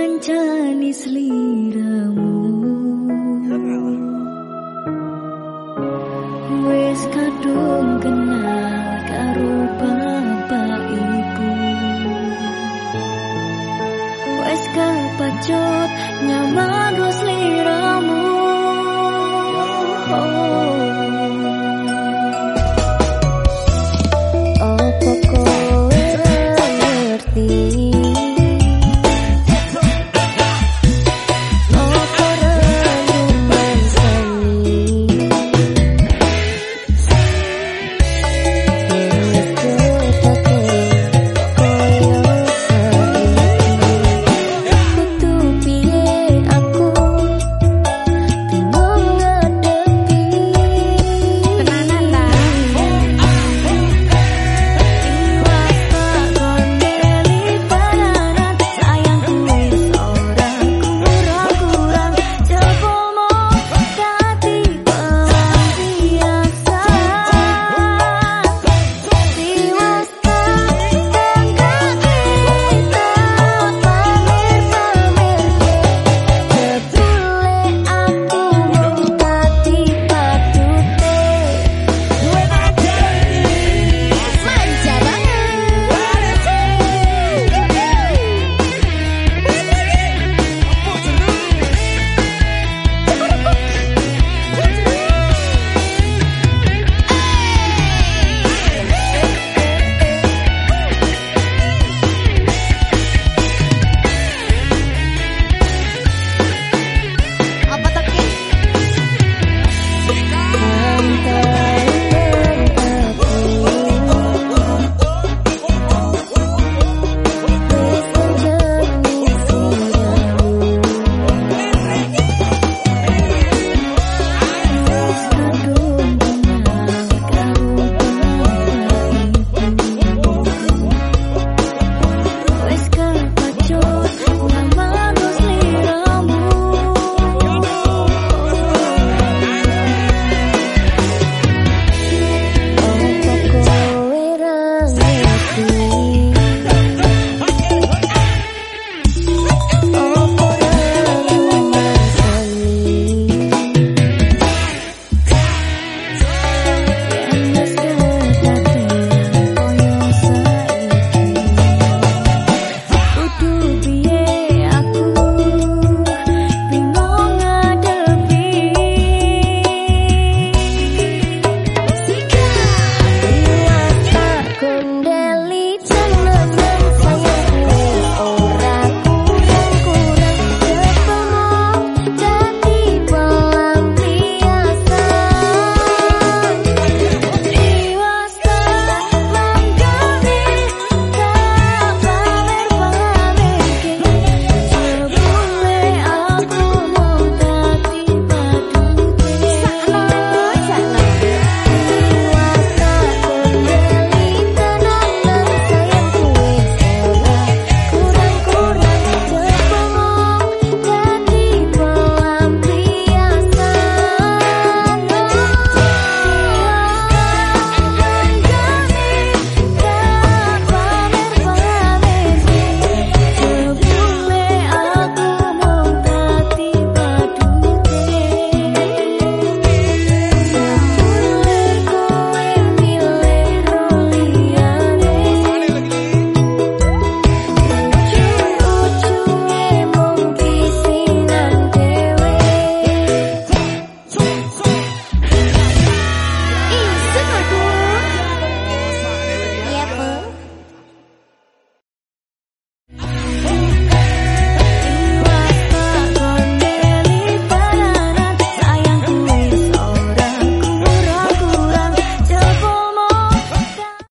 kancani seliramu. Wes kadung kenal karo bapak ibu Wes kepacut nyaman seliramu. Oh